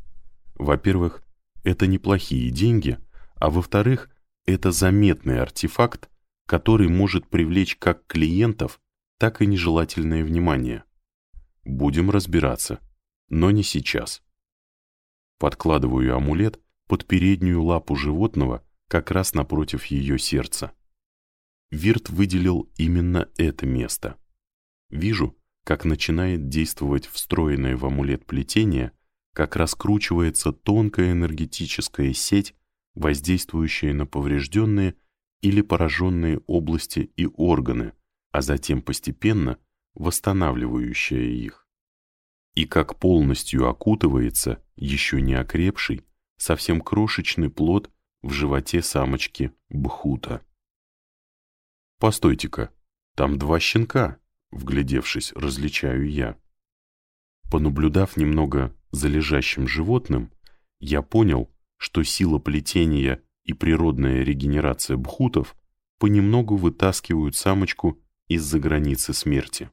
Во-первых, это неплохие деньги, а во-вторых, это заметный артефакт, который может привлечь как клиентов, так и нежелательное внимание. Будем разбираться но не сейчас. Подкладываю амулет под переднюю лапу животного как раз напротив ее сердца. Вирт выделил именно это место. Вижу, как начинает действовать встроенное в амулет плетение, как раскручивается тонкая энергетическая сеть, воздействующая на поврежденные или пораженные области и органы, а затем постепенно восстанавливающая их и как полностью окутывается еще не окрепший, совсем крошечный плод в животе самочки Бхута. «Постойте-ка, там два щенка», — вглядевшись, различаю я. Понаблюдав немного за лежащим животным, я понял, что сила плетения и природная регенерация бхутов понемногу вытаскивают самочку из-за границы смерти.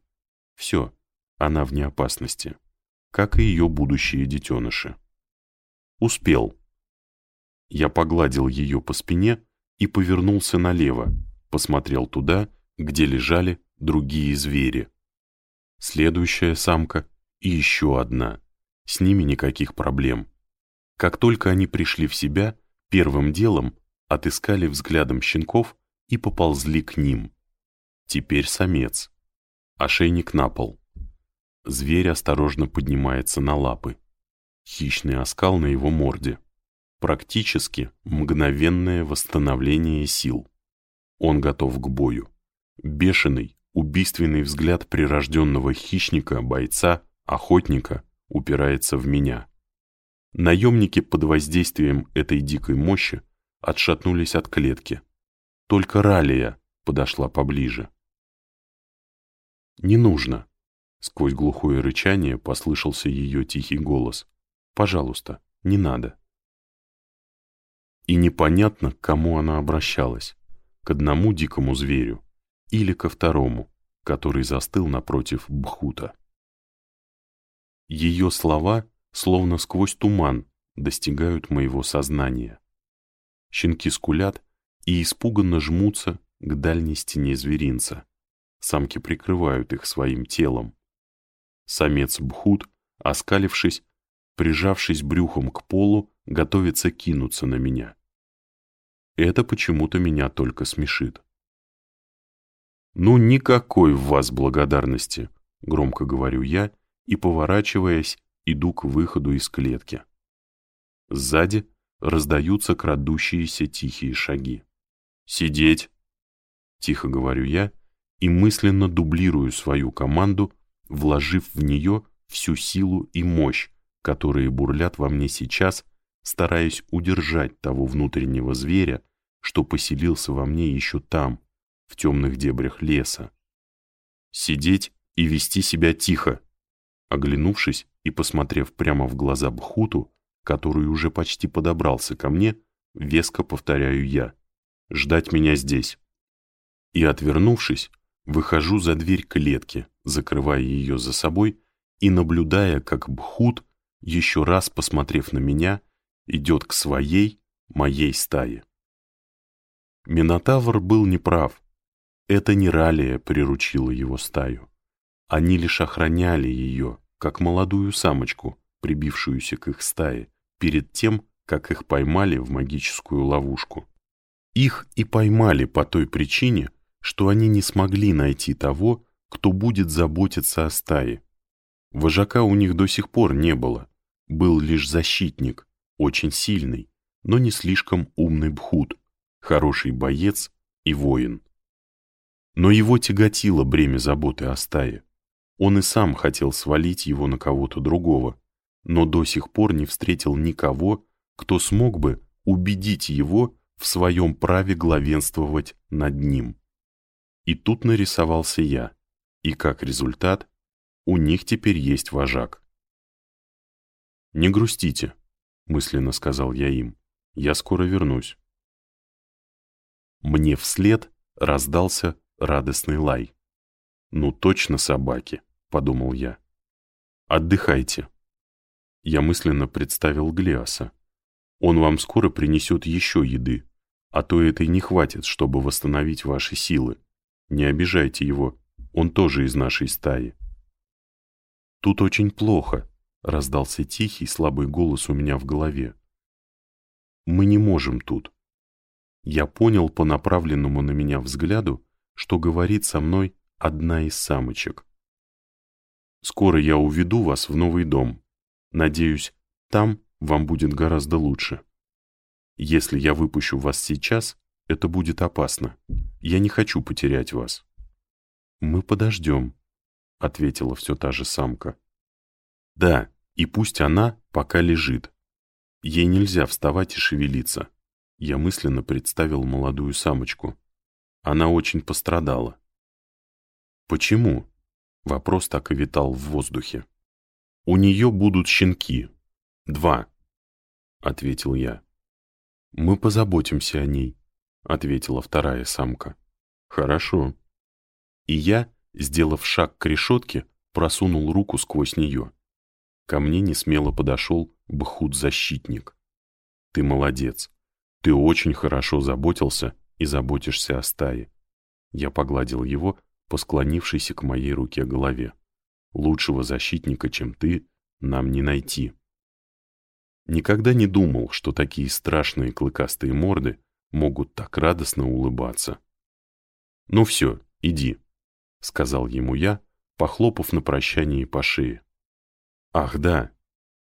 Все, она вне опасности как и ее будущие детеныши. Успел. Я погладил ее по спине и повернулся налево, посмотрел туда, где лежали другие звери. Следующая самка и еще одна. С ними никаких проблем. Как только они пришли в себя, первым делом отыскали взглядом щенков и поползли к ним. Теперь самец. Ошейник на пол. Зверь осторожно поднимается на лапы. Хищный оскал на его морде. Практически мгновенное восстановление сил. Он готов к бою. Бешеный, убийственный взгляд прирожденного хищника, бойца, охотника упирается в меня. Наемники под воздействием этой дикой мощи отшатнулись от клетки. Только Ралия подошла поближе. «Не нужно», Сквозь глухое рычание послышался ее тихий голос. «Пожалуйста, не надо». И непонятно, к кому она обращалась. К одному дикому зверю или ко второму, который застыл напротив Бхута. Ее слова, словно сквозь туман, достигают моего сознания. Щенки скулят и испуганно жмутся к дальней стене зверинца. Самки прикрывают их своим телом. Самец Бхут, оскалившись, прижавшись брюхом к полу, готовится кинуться на меня. Это почему-то меня только смешит. «Ну, никакой в вас благодарности», — громко говорю я, и, поворачиваясь, иду к выходу из клетки. Сзади раздаются крадущиеся тихие шаги. «Сидеть!» — тихо говорю я и мысленно дублирую свою команду, вложив в нее всю силу и мощь, которые бурлят во мне сейчас, стараясь удержать того внутреннего зверя, что поселился во мне еще там, в темных дебрях леса. Сидеть и вести себя тихо. Оглянувшись и посмотрев прямо в глаза Бхуту, который уже почти подобрался ко мне, веско повторяю я. Ждать меня здесь. И, отвернувшись, выхожу за дверь клетки, закрывая ее за собой и наблюдая, как Бхут, еще раз посмотрев на меня, идет к своей, моей стае. Минотавр был неправ. Это не Ралия приручила его стаю. Они лишь охраняли ее, как молодую самочку, прибившуюся к их стае, перед тем, как их поймали в магическую ловушку. Их и поймали по той причине, что они не смогли найти того, кто будет заботиться о стае. Вожака у них до сих пор не было. был лишь защитник, очень сильный, но не слишком умный бхут, хороший боец и воин. Но его тяготило бремя заботы о стае. Он и сам хотел свалить его на кого-то другого, но до сих пор не встретил никого, кто смог бы убедить его в своем праве главенствовать над ним. И тут нарисовался я, и как результат, у них теперь есть вожак. «Не грустите», — мысленно сказал я им, — «я скоро вернусь». Мне вслед раздался радостный лай. «Ну точно собаки», — подумал я. «Отдыхайте». Я мысленно представил Глиаса. Он вам скоро принесет еще еды, а то этой не хватит, чтобы восстановить ваши силы. Не обижайте его, он тоже из нашей стаи. Тут очень плохо, раздался тихий, слабый голос у меня в голове. Мы не можем тут. Я понял по направленному на меня взгляду, что говорит со мной одна из самочек. Скоро я уведу вас в новый дом. Надеюсь, там вам будет гораздо лучше. Если я выпущу вас сейчас, это будет опасно. Я не хочу потерять вас». «Мы подождем», — ответила все та же самка. «Да, и пусть она пока лежит. Ей нельзя вставать и шевелиться». Я мысленно представил молодую самочку. Она очень пострадала. «Почему?» — вопрос так и витал в воздухе. «У нее будут щенки. Два», — ответил я. «Мы позаботимся о ней», — ответила вторая самка. «Хорошо». И я, сделав шаг к решетке, просунул руку сквозь нее. Ко мне несмело подошел Бхут-защитник. «Ты молодец. Ты очень хорошо заботился и заботишься о стае». Я погладил его по склонившейся к моей руке голове. «Лучшего защитника, чем ты, нам не найти». Никогда не думал, что такие страшные клыкастые морды могут так радостно улыбаться. «Ну все, иди», — сказал ему я, похлопав на прощание по шее. «Ах, да,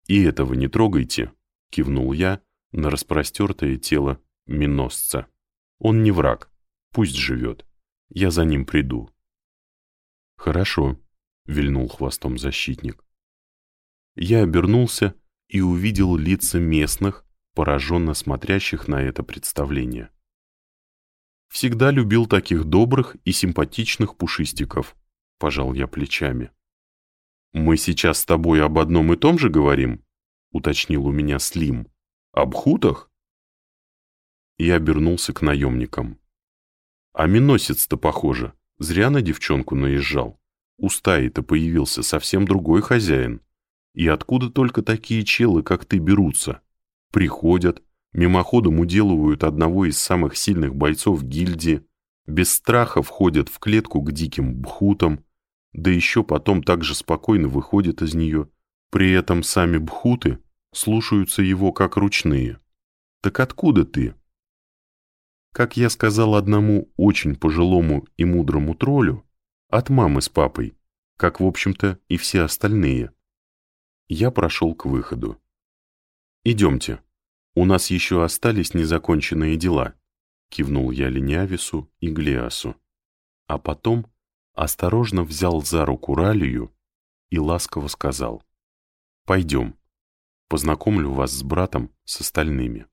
и этого не трогайте», — кивнул я на распростертое тело миносца. «Он не враг, пусть живет, я за ним приду». «Хорошо», — вильнул хвостом защитник. Я обернулся и увидел лица местных, пораженно смотрящих на это представление. «Всегда любил таких добрых и симпатичных пушистиков», — пожал я плечами. «Мы сейчас с тобой об одном и том же говорим?» — уточнил у меня Слим. «Об хутах?» И обернулся к наемникам. «А миносец-то, похоже, зря на девчонку наезжал. У стаи-то появился совсем другой хозяин». И откуда только такие челы, как ты, берутся? Приходят, мимоходом уделывают одного из самых сильных бойцов гильдии, без страха входят в клетку к диким бхутам, да еще потом также спокойно выходят из нее. При этом сами бхуты слушаются его как ручные. Так откуда ты? Как я сказал одному очень пожилому и мудрому троллю, от мамы с папой, как, в общем-то, и все остальные. Я прошел к выходу. «Идемте. У нас еще остались незаконченные дела», — кивнул я Линявису и Глиасу. А потом осторожно взял за руку Ралию и ласково сказал. «Пойдем. Познакомлю вас с братом, с остальными».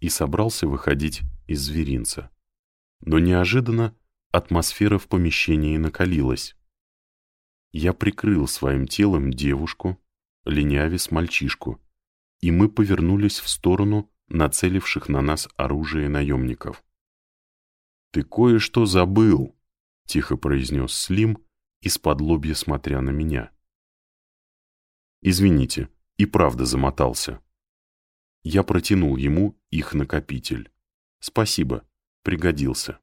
И собрался выходить из зверинца. Но неожиданно атмосфера в помещении накалилась. Я прикрыл своим телом девушку, Ленявис мальчишку, и мы повернулись в сторону нацеливших на нас оружие наемников. «Ты кое-что забыл», — тихо произнес Слим, из-под лобья смотря на меня. «Извините, и правда замотался». Я протянул ему их накопитель. «Спасибо, пригодился».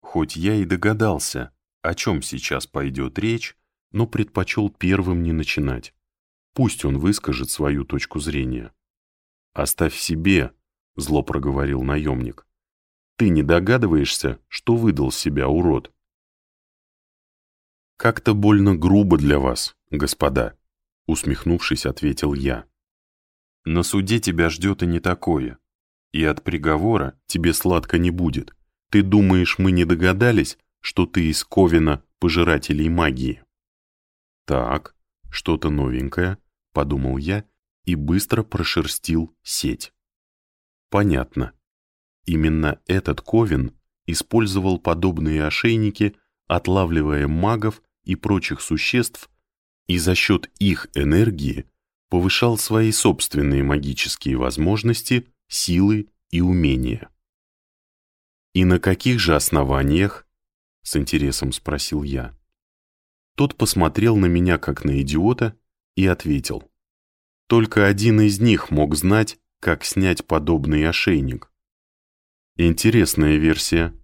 Хоть я и догадался, о чем сейчас пойдет речь, но предпочел первым не начинать. Пусть он выскажет свою точку зрения. «Оставь себе», — зло проговорил наемник. «Ты не догадываешься, что выдал себя, урод?» «Как-то больно грубо для вас, господа», — усмехнувшись, ответил я. «На суде тебя ждет и не такое. И от приговора тебе сладко не будет. Ты думаешь, мы не догадались, что ты из Ковина пожирателей магии?» «Так, что-то новенькое», — подумал я и быстро прошерстил сеть. «Понятно. Именно этот Ковин использовал подобные ошейники, отлавливая магов и прочих существ, и за счет их энергии повышал свои собственные магические возможности, силы и умения. «И на каких же основаниях?» — с интересом спросил я. Тот посмотрел на меня как на идиота и ответил. Только один из них мог знать, как снять подобный ошейник. Интересная версия,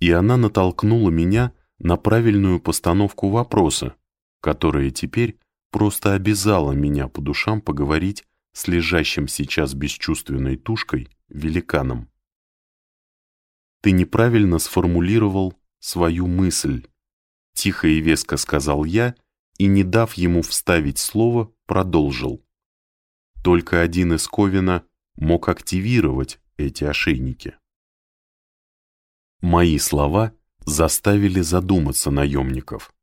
и она натолкнула меня на правильную постановку вопроса, которая теперь просто обязала меня по душам поговорить с лежащим сейчас бесчувственной тушкой великаном. Ты неправильно сформулировал свою мысль, тихо и веско сказал я и, не дав ему вставить слово, продолжил. Только один из Ковина мог активировать эти ошейники. Мои слова заставили задуматься наемников.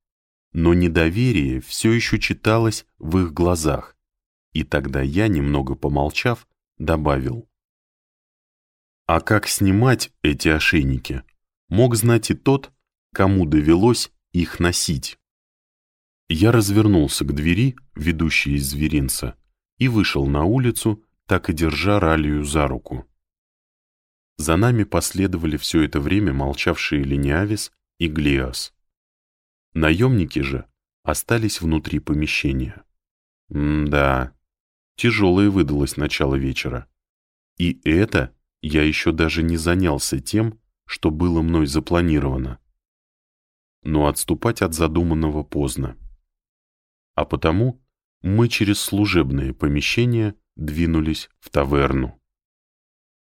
Но недоверие все еще читалось в их глазах, и тогда я, немного помолчав, добавил. А как снимать эти ошейники, мог знать и тот, кому довелось их носить. Я развернулся к двери, ведущей из зверинца, и вышел на улицу, так и держа Ралию за руку. За нами последовали все это время молчавшие Лениавис и Глиас. Наемники же остались внутри помещения. М-да, тяжелое выдалось начало вечера. И это я еще даже не занялся тем, что было мной запланировано. Но отступать от задуманного поздно. А потому мы через служебные помещения двинулись в таверну.